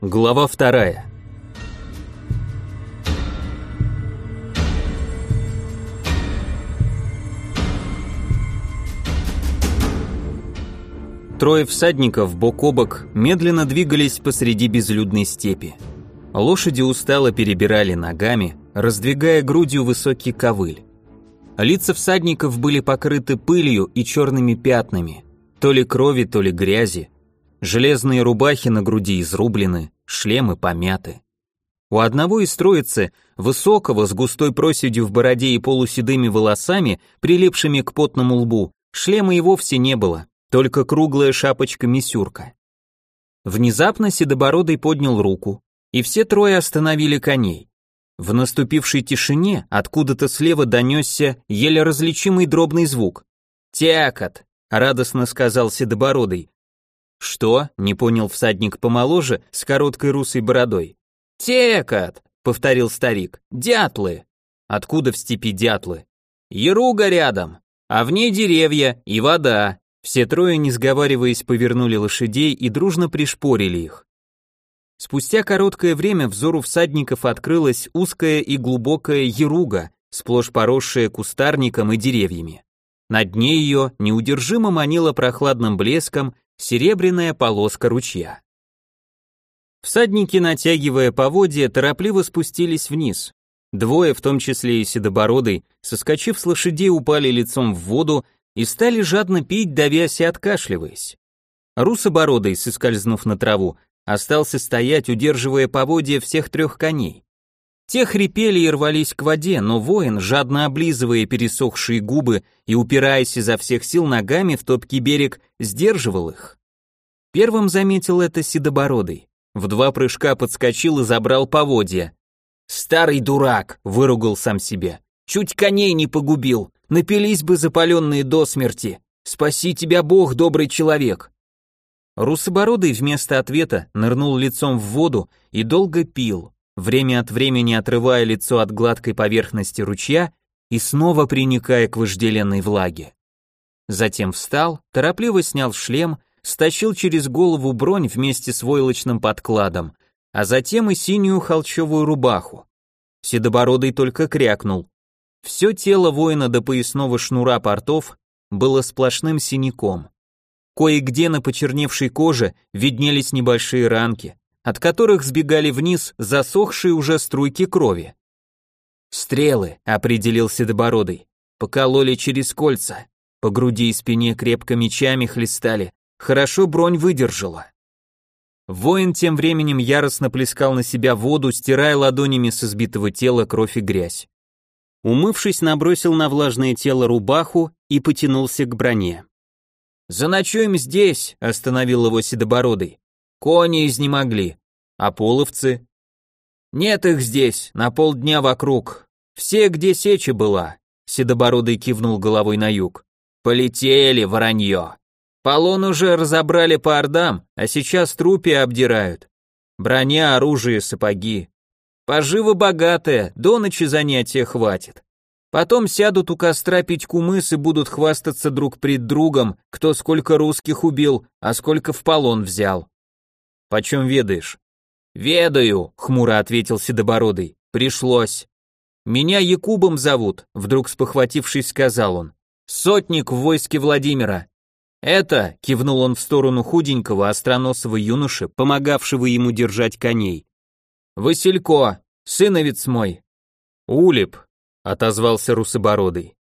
Глава вторая. Трое всадников бок о бок медленно двигались посреди безлюдной степи. Лошади устало перебирали ногами, раздвигая грудью высокий ковыль. Лица всадников были покрыты пылью и черными пятнами, то ли крови, то ли грязи, Железные рубахи на груди изрублены, шлемы помяты. У одного из троицы, высокого, с густой проседью в бороде и полуседыми волосами, прилипшими к потному лбу, шлема и вовсе не было, только круглая шапочка-мисюрка. Внезапно Седобородый поднял руку, и все трое остановили коней. В наступившей тишине откуда-то слева донесся еле различимый дробный звук. «Тякот!» — радостно сказал Седобородый, «Что?» — не понял всадник помоложе, с короткой русой бородой. «Текот!» — повторил старик. «Дятлы!» «Откуда в степи дятлы?» «Еруга рядом, а в ней деревья и вода». Все трое, не сговариваясь, повернули лошадей и дружно пришпорили их. Спустя короткое время взору всадников открылась узкая и глубокая еруга, сплошь поросшая кустарником и деревьями. На дне ее неудержимо манила прохладным блеском серебряная полоска ручья. Всадники, натягивая поводья, торопливо спустились вниз. Двое, в том числе и седобородый, соскочив с лошадей, упали лицом в воду и стали жадно пить, давясь и откашливаясь. Русобородый, соскользнув на траву, остался стоять, удерживая поводья всех трех коней. Те хрипели и рвались к воде, но воин, жадно облизывая пересохшие губы и упираясь изо всех сил ногами в топкий берег, сдерживал их. Первым заметил это седобородый. В два прыжка подскочил и забрал поводья. «Старый дурак!» — выругал сам себе. «Чуть коней не погубил, напились бы запаленные до смерти. Спаси тебя Бог, добрый человек!» Русобородый вместо ответа нырнул лицом в воду и долго пил, время от времени отрывая лицо от гладкой поверхности ручья и снова приникая к вожделенной влаге. Затем встал, торопливо снял шлем, стащил через голову бронь вместе с войлочным подкладом, а затем и синюю холчевую рубаху. Седобородый только крякнул. Все тело воина до поясного шнура портов было сплошным синяком. Кое-где на почерневшей коже виднелись небольшие ранки, от которых сбегали вниз засохшие уже струйки крови. «Стрелы», — определил Седобородый, — «покололи через кольца, по груди и спине крепко мечами хлестали, хорошо бронь выдержала». Воин тем временем яростно плескал на себя воду, стирая ладонями с избитого тела кровь и грязь. Умывшись, набросил на влажное тело рубаху и потянулся к броне. «Заночуем здесь», — остановил его Седобородый. Кони изнемогли. А половцы? Нет их здесь, на полдня вокруг. Все, где сеча была. Седобородый кивнул головой на юг. Полетели, воронье. Полон уже разобрали по ордам, а сейчас трупи обдирают. Броня, оружие, сапоги. Поживо богатая, до ночи занятия хватит. Потом сядут у костра пить кумыс и будут хвастаться друг пред другом, кто сколько русских убил, а сколько в полон взял. Почем ведаешь? Ведаю, хмуро ответил Седобородый. Пришлось. Меня Якубом зовут, вдруг спохватившись, сказал он. Сотник в войске Владимира. Это, кивнул он в сторону худенького остроносого юноши, помогавшего ему держать коней. Василько, сыновец мой. Улеп, отозвался русобородый.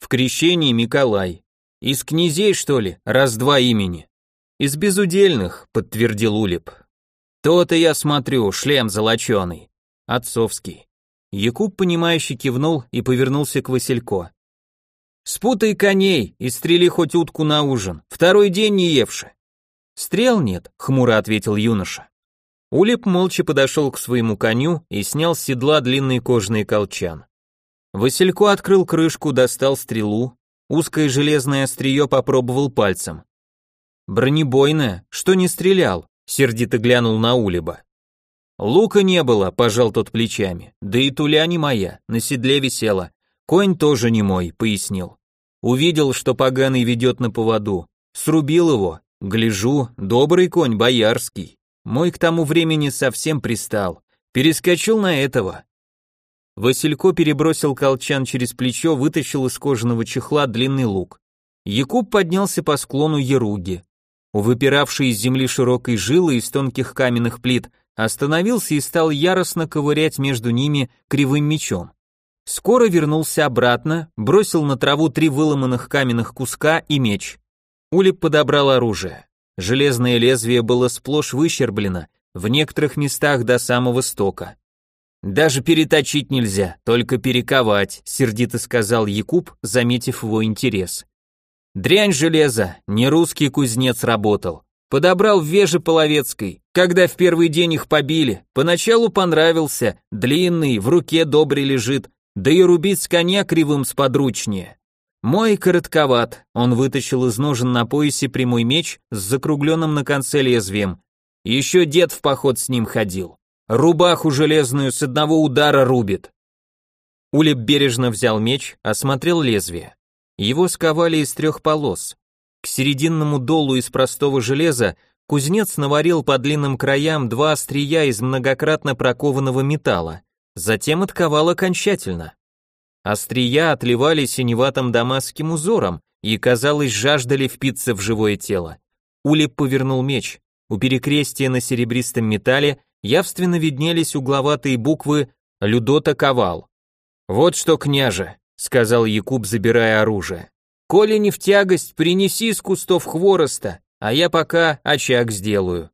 В крещении Миколай. Из князей, что ли, раз-два имени. «Из безудельных», — подтвердил Улип. «То-то я смотрю, шлем золоченый. Отцовский». Якуб, понимающе кивнул и повернулся к Василько. «Спутай коней и стрели хоть утку на ужин, второй день не евши». «Стрел нет», — хмуро ответил юноша. Улип молча подошел к своему коню и снял с седла длинный кожаный колчан. Василько открыл крышку, достал стрелу, узкое железное острие попробовал пальцем. Бронебойная, что не стрелял, сердито глянул на Улиба. Лука не было, пожал тот плечами. Да и туля не моя, на седле висела. Конь тоже не мой, пояснил. Увидел, что поганый ведет на поводу. Срубил его. Гляжу, добрый конь, боярский. мой к тому времени совсем пристал. Перескочил на этого. Василько перебросил колчан через плечо, вытащил из кожаного чехла длинный лук. Якуб поднялся по склону Еруги. У выпиравшей из земли широкой жилы из тонких каменных плит остановился и стал яростно ковырять между ними кривым мечом. Скоро вернулся обратно, бросил на траву три выломанных каменных куска и меч. Улип подобрал оружие. Железное лезвие было сплошь выщерблено, в некоторых местах до самого стока. «Даже переточить нельзя, только перековать», — сердито сказал Якуб, заметив его интерес. «Дрянь железа, не русский кузнец работал. Подобрал в Веже Половецкой, когда в первый день их побили. Поначалу понравился, длинный, в руке добре лежит, да и рубить с коня кривым сподручнее. Мой коротковат, он вытащил из ножен на поясе прямой меч с закругленным на конце лезвием. Еще дед в поход с ним ходил. Рубаху железную с одного удара рубит. Улеп бережно взял меч, осмотрел лезвие. Его сковали из трех полос. К серединному долу из простого железа кузнец наварил по длинным краям два острия из многократно прокованного металла, затем отковал окончательно. Острия отливали синеватым дамасским узором и, казалось, жаждали впиться в живое тело. Улип повернул меч. У перекрестия на серебристом металле явственно виднелись угловатые буквы «Людота Ковал». «Вот что, княже», — сказал Якуб, забирая оружие. «Коли не в тягость, принеси из кустов хвороста, а я пока очаг сделаю».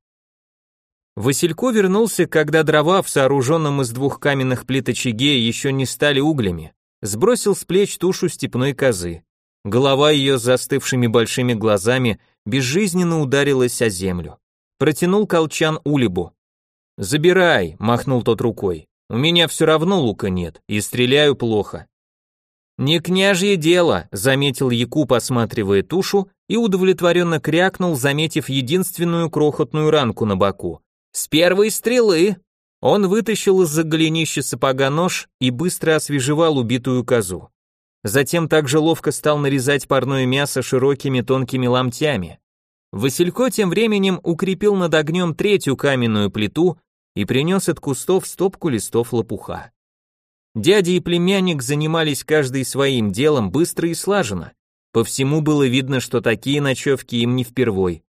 Василько вернулся, когда дрова в сооруженном из двух каменных плит очаге еще не стали углями сбросил с плеч тушу степной козы. Голова ее с застывшими большими глазами безжизненно ударилась о землю. Протянул колчан Улибу. «Забирай», — махнул тот рукой. «У меня все равно лука нет, и стреляю плохо». «Не княжье дело», — заметил Якуб, осматривая тушу, и удовлетворенно крякнул, заметив единственную крохотную ранку на боку. «С первой стрелы!» Он вытащил из-за голенища сапога нож и быстро освежевал убитую козу. Затем также ловко стал нарезать парное мясо широкими тонкими ломтями. Василько тем временем укрепил над огнем третью каменную плиту и принес от кустов стопку листов лопуха. Дядя и племянник занимались каждый своим делом быстро и слаженно. По всему было видно, что такие ночевки им не впервой.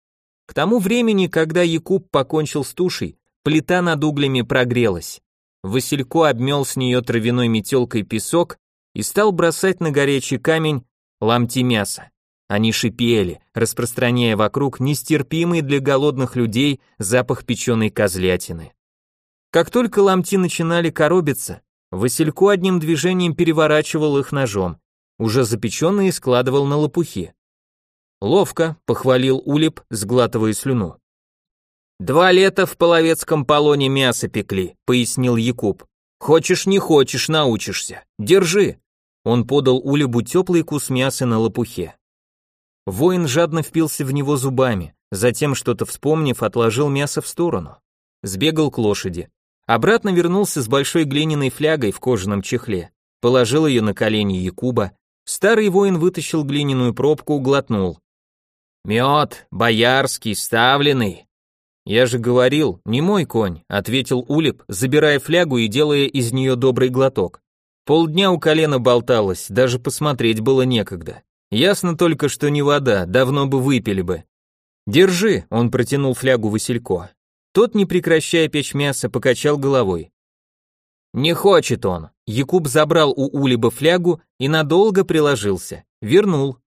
К тому времени, когда Якуб покончил с тушей, Плита над углями прогрелась. Василько обмел с нее травяной метелкой песок и стал бросать на горячий камень ломти мяса. Они шипели, распространяя вокруг нестерпимый для голодных людей запах печеной козлятины. Как только ломти начинали коробиться, Василько одним движением переворачивал их ножом, уже запеченные складывал на лопухи. «Ловко», — похвалил Улип, сглатывая слюну. «Два лета в половецком полоне мясо пекли», — пояснил Якуб. «Хочешь, не хочешь, научишься. Держи». Он подал Улебу теплый кус мяса на лопухе. Воин жадно впился в него зубами, затем, что-то вспомнив, отложил мясо в сторону. Сбегал к лошади. Обратно вернулся с большой глиняной флягой в кожаном чехле. Положил ее на колени Якуба. Старый воин вытащил глиняную пробку, глотнул. «Мед, боярский, ставленный, «Я же говорил, не мой конь», — ответил Улип, забирая флягу и делая из нее добрый глоток. Полдня у колена болталось, даже посмотреть было некогда. Ясно только, что не вода, давно бы выпили бы. «Держи», — он протянул флягу Василько. Тот, не прекращая печь мясо, покачал головой. «Не хочет он». Якуб забрал у Улиба флягу и надолго приложился. Вернул.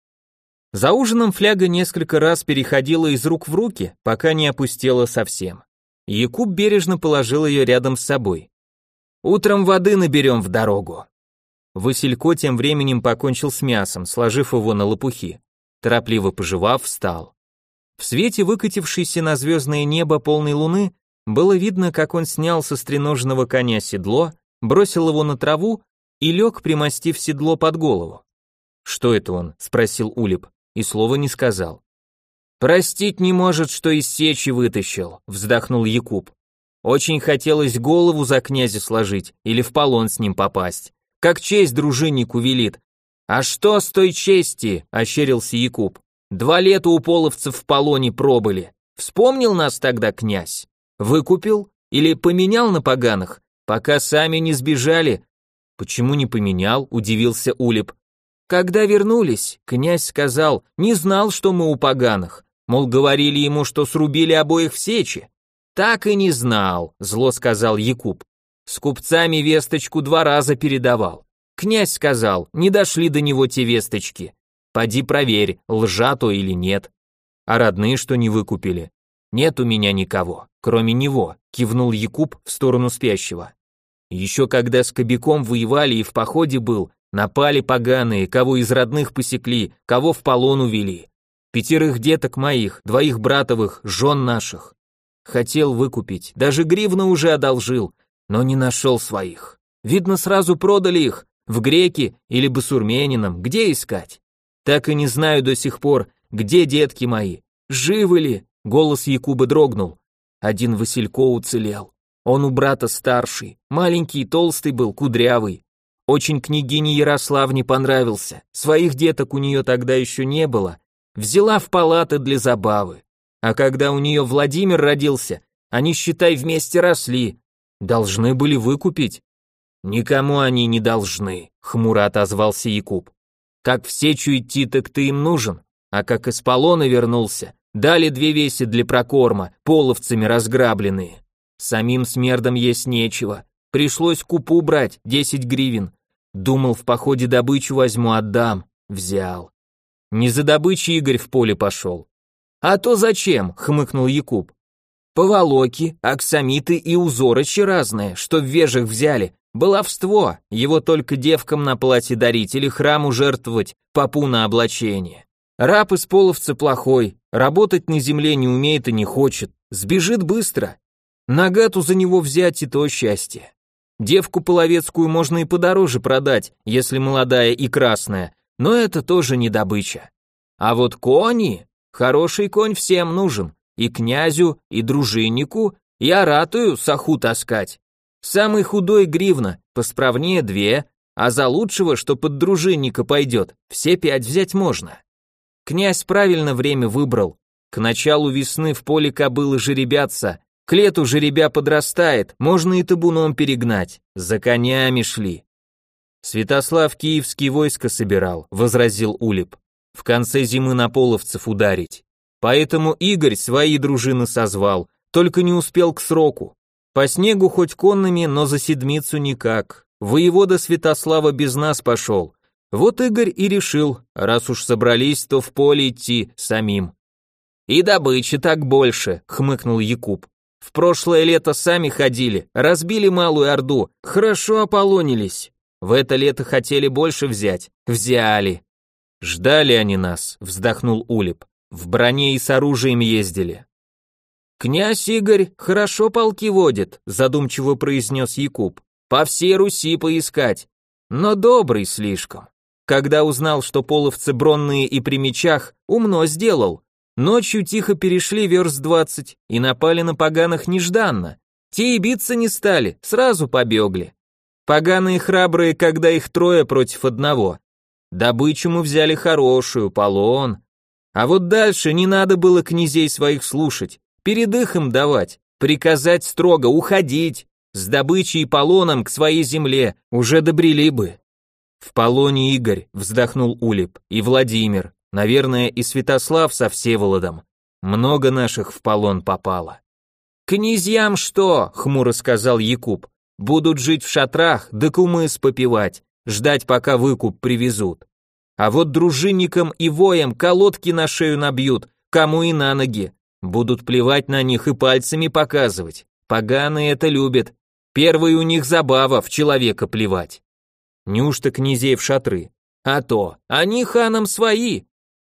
За ужином фляга несколько раз переходила из рук в руки, пока не опустела совсем. Якуб бережно положил ее рядом с собой. «Утром воды наберем в дорогу». Василько тем временем покончил с мясом, сложив его на лопухи. Торопливо пожевав, встал. В свете выкатившейся на звездное небо полной луны было видно, как он снял со стреножного коня седло, бросил его на траву и лег, примостив седло под голову. «Что это он?» — спросил Улип и слова не сказал. «Простить не может, что из сечи вытащил», — вздохнул Якуб. «Очень хотелось голову за князя сложить или в полон с ним попасть, как честь дружиннику велит. А что с той чести?» — ощерился Якуб. «Два лета у половцев в полоне пробыли. Вспомнил нас тогда князь?» Выкупил? Или поменял на поганых? Пока сами не сбежали. Почему не поменял? Удивился Улип. Когда вернулись, князь сказал, не знал, что мы у поганых. Мол, говорили ему, что срубили обоих в сечи. Так и не знал, зло сказал Якуб. С купцами весточку два раза передавал. Князь сказал, не дошли до него те весточки. Поди проверь, лжа то или нет. А родные что не выкупили? Нет у меня никого, кроме него, кивнул Якуб в сторону спящего. Еще когда с Кобяком воевали и в походе был, напали поганые, кого из родных посекли, кого в полон увели. Пятерых деток моих, двоих братовых, жен наших. Хотел выкупить, даже гривну уже одолжил, но не нашел своих. Видно, сразу продали их, в греки или басурменинам, где искать? Так и не знаю до сих пор, где детки мои, живы ли? Голос Якуба дрогнул. Один Василько уцелел. Он у брата старший, маленький, толстый был, кудрявый. Очень княгине Ярославне понравился. Своих деток у нее тогда еще не было. Взяла в палаты для забавы. А когда у нее Владимир родился, они, считай, вместе росли. Должны были выкупить. Никому они не должны, хмуро отозвался Якуб. Как в сечу идти, так ты им нужен. А как из полона вернулся, дали две веси для прокорма, половцами разграбленные. Самим смердам есть нечего. Пришлось купу брать, 10 гривен. Думал, в походе добычу возьму, отдам. Взял. Не за добычей Игорь в поле пошел. А то зачем, хмыкнул Якуб. Поволоки, аксамиты и узорочи разные, что в вежах взяли. Баловство, его только девкам на платье дарить или храму жертвовать, попу на облачение. Раб из половца плохой, работать на земле не умеет и не хочет, сбежит быстро, Нагату за него взять и то счастье. Девку половецкую можно и подороже продать, если молодая и красная, но это тоже не добыча. А вот кони, хороший конь всем нужен, и князю, и дружиннику, и оратую саху таскать. Самый худой гривна, посправнее две, а за лучшего, что под дружинника пойдет, все пять взять можно. Князь правильно время выбрал. К началу весны в поле кобылы жеребятся, к лету жеребя подрастает, можно и табуном перегнать. За конями шли. Святослав киевский войско собирал, возразил Улип. В конце зимы на половцев ударить. Поэтому Игорь свои дружины созвал, только не успел к сроку. По снегу хоть конными, но за седмицу никак. Воевода Святослава без нас пошел. Вот Игорь и решил, раз уж собрались, то в поле идти самим. И добычи так больше, хмыкнул Якуб. В прошлое лето сами ходили, разбили малую орду, хорошо ополонились. В это лето хотели больше взять, взяли. Ждали они нас, вздохнул Улип. В броне и с оружием ездили. Князь Игорь хорошо полки водит, задумчиво произнес Якуб. По всей Руси поискать. Но добрый слишком. Когда узнал, что половцы бронные и при мечах, умно сделал. Ночью тихо перешли верст двадцать и напали на поганых нежданно. Те и биться не стали, сразу побегли. Поганые храбрые, когда их трое против одного. Добычу мы взяли хорошую, полон. А вот дальше не надо было князей своих слушать, перед их им давать, приказать строго уходить, с добычей и полоном к своей земле уже добрели бы. В полоне Игорь, вздохнул Улип, и Владимир, Наверное, и Святослав со Всеволодом. Много наших в полон попало. «Князьям что?» — хмуро сказал Якуб. «Будут жить в шатрах, да кумыс попивать, ждать, пока выкуп привезут. А вот дружинникам и воям колодки на шею набьют, кому и на ноги. Будут плевать на них и пальцами показывать. Поганые это любят. Первый у них забава в человека плевать. Неужто князей в шатры? А то, они ханам свои,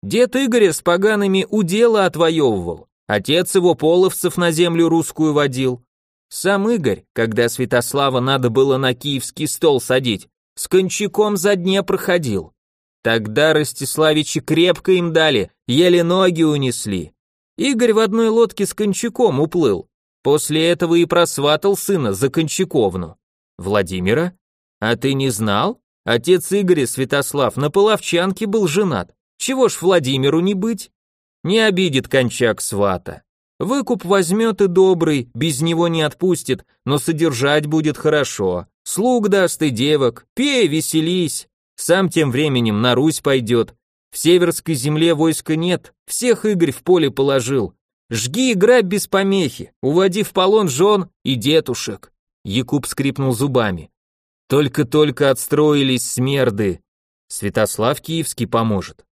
Дед Игоря с погаными удела отвоевывал, отец его половцев на землю русскую водил. Сам Игорь, когда Святослава надо было на киевский стол садить, с кончаком за дне проходил. Тогда Ростиславичи крепко им дали, еле ноги унесли. Игорь в одной лодке с Кончаком уплыл. После этого и просватал сына за Кончаковну. Владимира? А ты не знал? Отец Игоря, Святослав, на половчанке был женат. Чего ж Владимиру не быть? Не обидит кончак свата. Выкуп возьмет и добрый, без него не отпустит, но содержать будет хорошо. Слуг даст и девок, пей, веселись. Сам тем временем на Русь пойдет. В северской земле войска нет, всех Игорь в поле положил. Жги и грабь без помехи, уводи в полон жен и детушек. Якуб скрипнул зубами. Только-только отстроились смерды. Святослав Киевский поможет.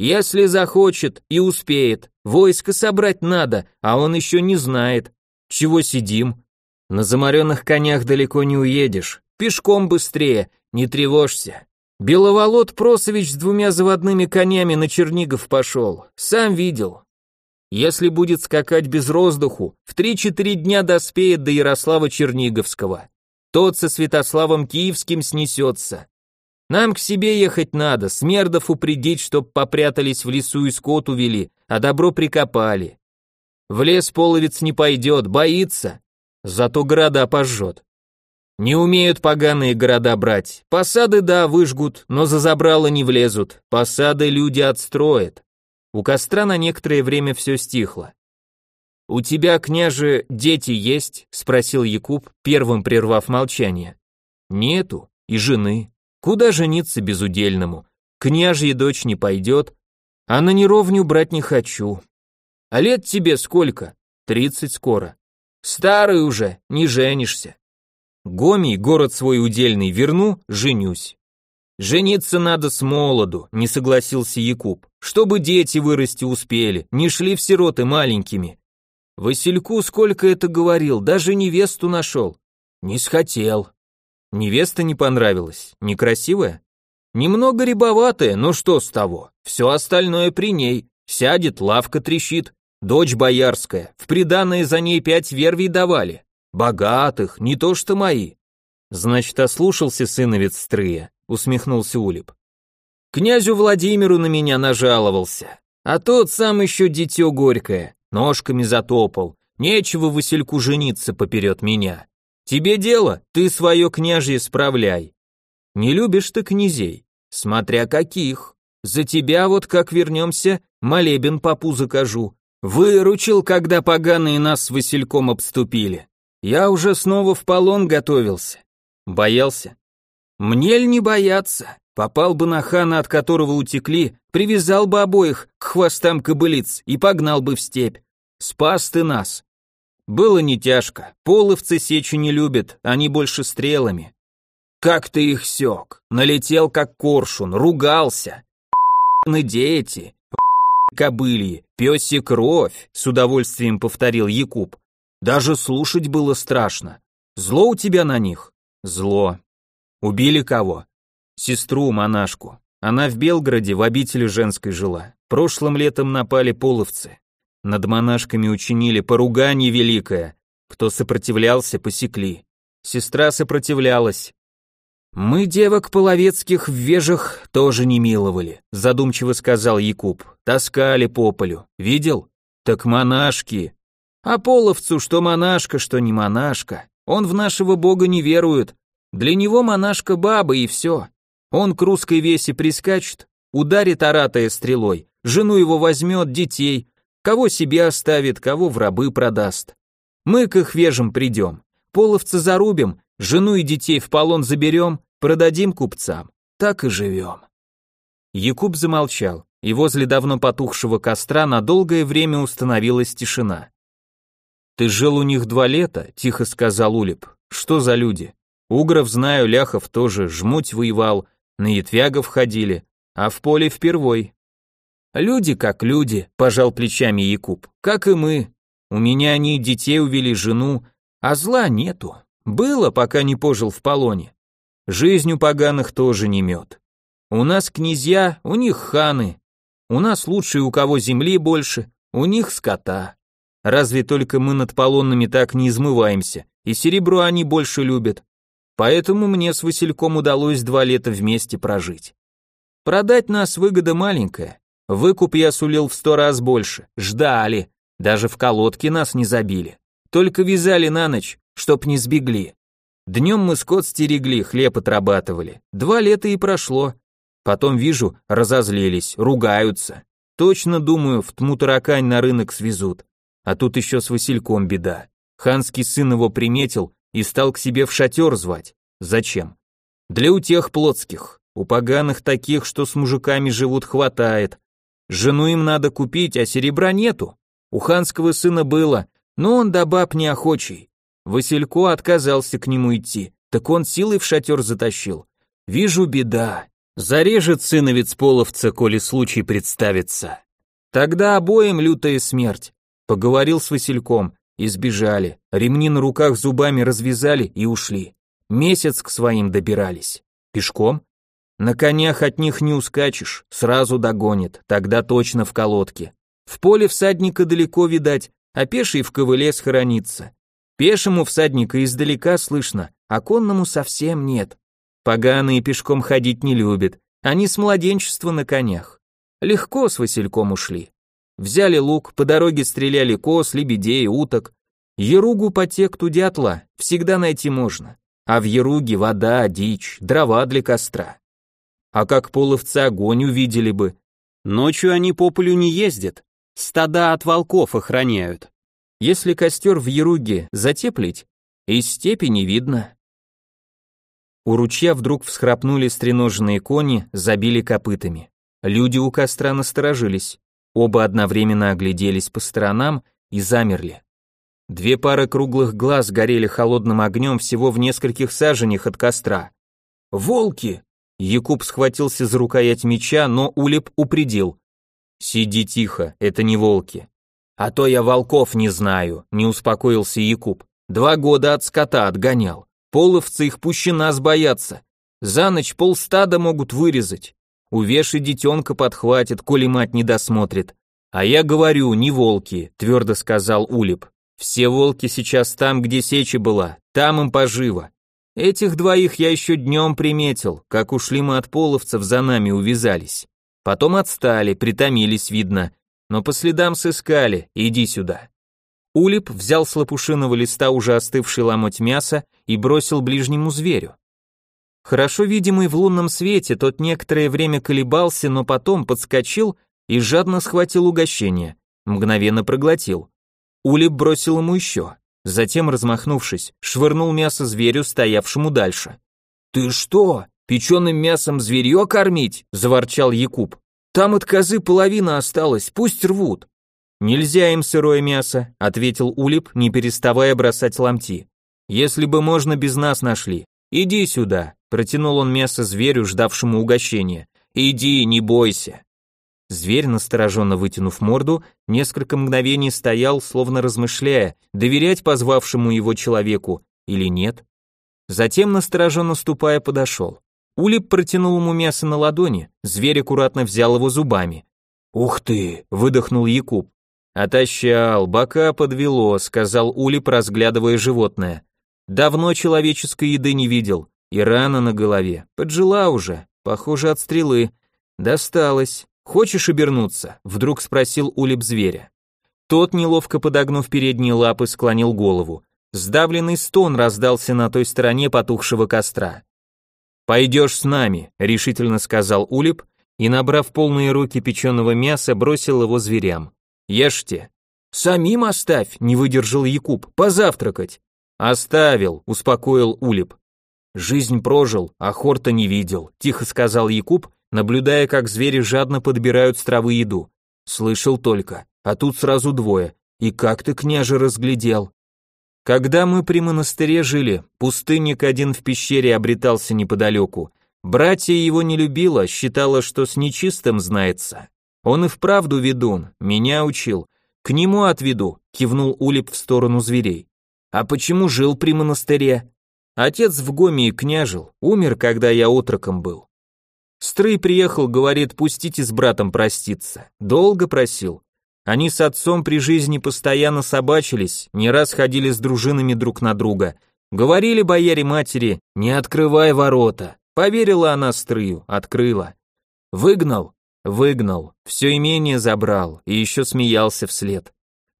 Если захочет и успеет, войско собрать надо, а он еще не знает. Чего сидим? На заморенных конях далеко не уедешь. Пешком быстрее, не тревожься. Беловолот Просович с двумя заводными конями на Чернигов пошел. Сам видел. Если будет скакать без роздуху, в три-четыре дня доспеет до Ярослава Черниговского. Тот со Святославом Киевским снесется. Нам к себе ехать надо, смердов упредить, чтоб попрятались в лесу и скот увели, а добро прикопали. В лес половец не пойдет, боится, зато города пожжет. Не умеют поганые города брать. Посады, да, выжгут, но за забрало не влезут. Посады люди отстроят. У костра на некоторое время все стихло. «У тебя, княже, дети есть?» — спросил Якуб, первым прервав молчание. «Нету. И жены. Куда жениться безудельному? Княжья дочь не пойдет, а на неровню брать не хочу. А лет тебе сколько? Тридцать скоро. Старый уже, не женишься. Гомий, город свой удельный, верну, женюсь. Жениться надо с молоду, не согласился Якуб, чтобы дети вырасти успели, не шли в сироты маленькими. Васильку сколько это говорил, даже невесту нашел. Не схотел. Невеста не понравилась, некрасивая? Немного рябоватая, но что с того? Все остальное при ней. Сядет, лавка трещит. Дочь боярская, в приданое за ней пять вервей давали. Богатых, не то что мои. Значит, ослушался сыновец Стрыя усмехнулся Улип. Князю Владимиру на меня нажаловался, а тот сам еще дитё горькое, ножками затопал. Нечего Васильку жениться поперед меня. Тебе дело, ты свое княжье справляй. Не любишь ты князей, смотря каких. За тебя вот как вернемся, молебен попу закажу. Выручил, когда поганые нас с Васильком обступили. Я уже снова в полон готовился. Боялся? Мне ль не бояться? Попал бы на хана, от которого утекли, привязал бы обоих к хвостам кобылиц и погнал бы в степь. Спас ты нас. Было не тяжко. Половцы сечи не любят, они больше стрелами. Как ты их сёк? Налетел как коршун, ругался. На дети, кобыли, пёси кровь, с удовольствием повторил Якуб. Даже слушать было страшно. Зло у тебя на них? Зло. Убили кого? Сестру, монашку. Она в Белгороде в обители женской жила. Прошлым летом напали половцы. Над монашками учинили поругание великое. Кто сопротивлялся, посекли. Сестра сопротивлялась. Мы девок половецких в вежах тоже не миловали, задумчиво сказал Якуб. Таскали по полю. Видел? Так монашки. А половцу что монашка, что не монашка. Он в нашего бога не верует, для него монашка баба и все. Он к русской весе прискачет, ударит оратая стрелой, жену его возьмет, детей, кого себе оставит, кого в рабы продаст. Мы к их вежам придем, половца зарубим, жену и детей в полон заберем, продадим купцам, так и живем. Якуб замолчал, и возле давно потухшего костра на долгое время установилась тишина. «Ты жил у них два лета», — тихо сказал Улип. «Что за люди?» Угров знаю, Ляхов тоже, жмуть воевал, на Ятвягов ходили, а в поле впервой. Люди как люди, пожал плечами Якуб, как и мы. У меня они детей увели, жену, а зла нету. Было, пока не пожил в полоне. Жизнь у поганых тоже не мед. У нас князья, у них ханы. У нас лучшие, у кого земли больше, у них скота. Разве только мы над полонными так не измываемся, и серебро они больше любят. Поэтому мне с Васильком удалось два лета вместе прожить. Продать нас выгода маленькая. Выкуп я сулил в сто раз больше. Ждали. Даже в колодке нас не забили. Только вязали на ночь, чтоб не сбегли. Днем мы скот стерегли, хлеб отрабатывали. Два лета и прошло. Потом вижу, разозлились, ругаются. Точно думаю, в тму таракань на рынок свезут. А тут еще с Васильком беда. Ханский сын его приметил и стал к себе в шатер звать. Зачем? Для утех плотских. У поганых таких, что с мужиками живут, хватает. Жену им надо купить, а серебра нету. У ханского сына было, но он до баб неохочий. Василько отказался к нему идти, так он силой в шатер затащил. Вижу беда. Зарежет сыновец половца, коли случай представится. Тогда обоим лютая смерть. Поговорил с Васильком, и сбежали. Ремни на руках зубами развязали и ушли. Месяц к своим добирались. Пешком? На конях от них не ускачешь, сразу догонит, тогда точно в колодке. В поле всадника далеко видать, а пеший в ковыле схоронится. Пешему всадника издалека слышно, а конному совсем нет. Поганые пешком ходить не любят, они с младенчества на конях. Легко с Васильком ушли. Взяли лук, по дороге стреляли коз, лебедей, уток. Еругу по текту дятла всегда найти можно, а в еруге вода, дичь, дрова для костра. А как половцы огонь увидели бы. Ночью они по полю не ездят, стада от волков охраняют. Если костер в еруге затеплить, из степи не видно. У ручья вдруг всхрапнули стреноженные кони, забили копытами. Люди у костра насторожились. Оба одновременно огляделись по сторонам и замерли. Две пары круглых глаз горели холодным огнем всего в нескольких саженях от костра. «Волки!» Якуб схватился за рукоять меча, но Улеп упредил. «Сиди тихо, это не волки». «А то я волков не знаю», — не успокоился Якуб. «Два года от скота отгонял. Половцы их пуще нас боятся. За ночь полстада могут вырезать. Увеши детенка подхватит, коли мать не досмотрит. А я говорю, не волки, твердо сказал Улип. Все волки сейчас там, где сеча была, там им поживо. Этих двоих я еще днем приметил, как ушли мы от половцев, за нами увязались. Потом отстали, притомились, видно, но по следам сыскали, иди сюда. Улип взял с лопушиного листа уже остывший ломоть мяса и бросил ближнему зверю. Хорошо видимый в лунном свете, тот некоторое время колебался, но потом подскочил и жадно схватил угощение, мгновенно проглотил. Улип бросил ему еще, затем, размахнувшись, швырнул мясо зверю, стоявшему дальше. «Ты что, печеным мясом зверье кормить?» – заворчал Якуб. «Там от козы половина осталась, пусть рвут». «Нельзя им сырое мясо», – ответил Улип, не переставая бросать ломти. «Если бы можно, без нас нашли. Иди сюда, Протянул он мясо зверю, ждавшему угощения. «Иди, не бойся». Зверь, настороженно вытянув морду, несколько мгновений стоял, словно размышляя, доверять позвавшему его человеку или нет. Затем, настороженно ступая, подошел. Улип протянул ему мясо на ладони, зверь аккуратно взял его зубами. «Ух ты!» — выдохнул Якуб. «Отощал, бока подвело», — сказал Улип, разглядывая животное. «Давно человеческой еды не видел. И рана на голове. Поджила уже, похоже от стрелы. Досталось. Хочешь обернуться? Вдруг спросил улип зверя. Тот, неловко подогнув передние лапы, склонил голову. Сдавленный стон раздался на той стороне потухшего костра. «Пойдешь с нами», — решительно сказал Улип, и, набрав полные руки печеного мяса, бросил его зверям. «Ешьте». «Самим оставь», — не выдержал Якуб, — «позавтракать». «Оставил», — успокоил Улип. Жизнь прожил, а хорта не видел, тихо сказал Якуб, наблюдая, как звери жадно подбирают с травы еду. Слышал только, а тут сразу двое. И как ты, княже, разглядел? Когда мы при монастыре жили, пустынник один в пещере обретался неподалеку. Братья его не любила, считала, что с нечистым знается. Он и вправду ведун, меня учил. К нему отведу, кивнул Улип в сторону зверей. А почему жил при монастыре? Отец в Гомии княжил, умер, когда я отроком был. Стрый приехал, говорит, пустите с братом проститься. Долго просил. Они с отцом при жизни постоянно собачились, не раз ходили с дружинами друг на друга. Говорили бояре матери, не открывай ворота. Поверила она Строю, открыла. Выгнал? Выгнал. Все имение забрал и еще смеялся вслед.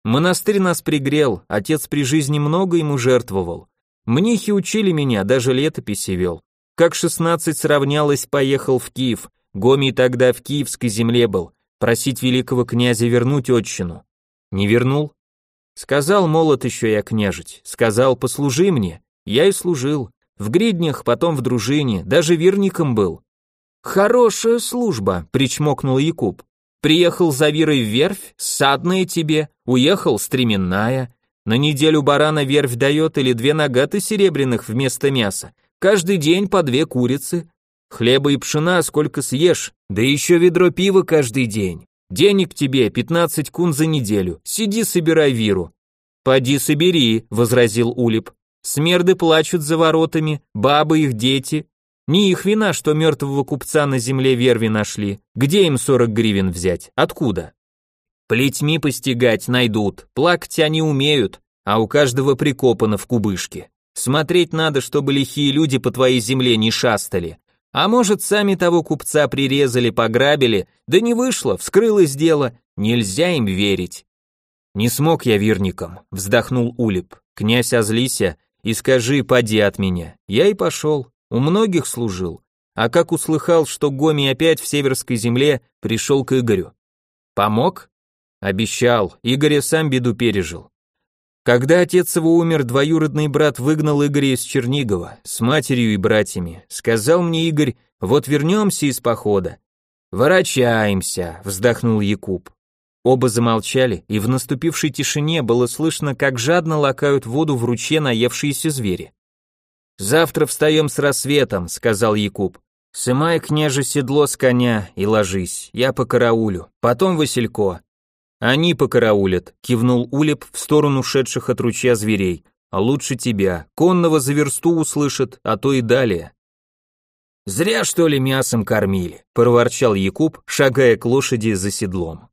Монастырь нас пригрел, отец при жизни много ему жертвовал. Мнихи учили меня, даже летописи вел. Как шестнадцать сравнялось, поехал в Киев. Гомий тогда в киевской земле был, просить великого князя вернуть отчину. Не вернул? Сказал молот еще я княжить, сказал послужи мне, я и служил. В гриднях, потом в дружине, даже верником был. Хорошая служба, причмокнул Якуб. Приехал за Вирой в верфь, садная тебе, уехал стременная. На неделю барана верфь дает или две нагаты серебряных вместо мяса. Каждый день по две курицы. Хлеба и пшена сколько съешь, да еще ведро пива каждый день. Денег тебе пятнадцать кун за неделю. Сиди, собирай виру. Поди собери, возразил Улип. Смерды плачут за воротами, бабы их дети. Не их вина, что мертвого купца на земле верви нашли. Где им сорок гривен взять? Откуда? Плетьми постигать найдут, плакать они умеют, а у каждого прикопано в кубышке. Смотреть надо, чтобы лихие люди по твоей земле не шастали. А может, сами того купца прирезали, пограбили, да не вышло, вскрылось дело, нельзя им верить. Не смог я верником, вздохнул Улип. Князь озлися и скажи, поди от меня. Я и пошел, у многих служил. А как услыхал, что Гоми опять в северской земле, пришел к Игорю. Помог? Обещал, Игорь сам беду пережил. Когда отец его умер, двоюродный брат выгнал Игоря из Чернигова с матерью и братьями. Сказал мне Игорь, вот вернемся из похода. Ворочаемся, вздохнул Якуб. Оба замолчали, и в наступившей тишине было слышно, как жадно лакают воду в ручье наевшиеся звери. «Завтра встаем с рассветом», — сказал Якуб. «Сымай, княже, седло с коня и ложись, я по караулю, потом Василько, «Они покараулят», — кивнул Улеп в сторону шедших от ручья зверей. «А лучше тебя. Конного за версту услышат, а то и далее». «Зря, что ли, мясом кормили», — проворчал Якуб, шагая к лошади за седлом.